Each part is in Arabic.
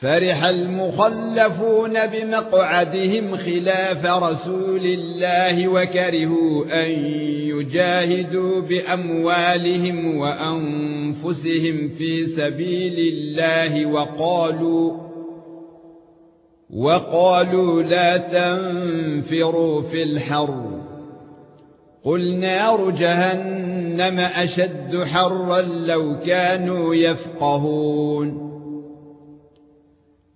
فرح المخلفون بمقعدهم خلاف رسول الله وكرهوا أن يجاهدوا بأموالهم وأنفسهم في سبيل الله وقالوا وقالوا لا تنفروا في الحر قل نار جهنم أشد حرا لو كانوا يفقهون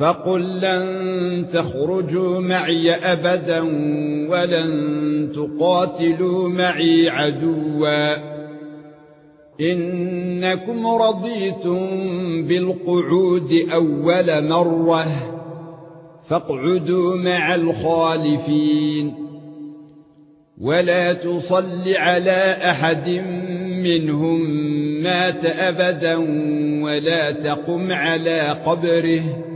فقل لن تخرجوا معي أبدا ولن تقاتلوا معي عدوا. إنكم رضيتم بالقعود أول مرة فاقعدوا مع الخالفين. ولا تصل على أحد منهم مات أبدا ولا تقم على قبره.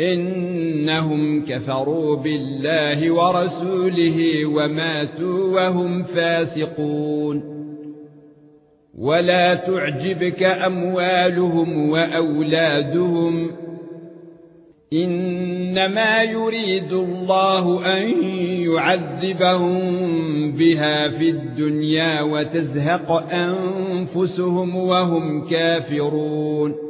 إنهم كفروا بالله ورسوله وماتوا وهم فاسقون. ولا تعجبك أموالهم وأولادهم. إنما يريد الله أن يعذبهم بها في الدنيا وتزهق أنفسهم وهم كافرون.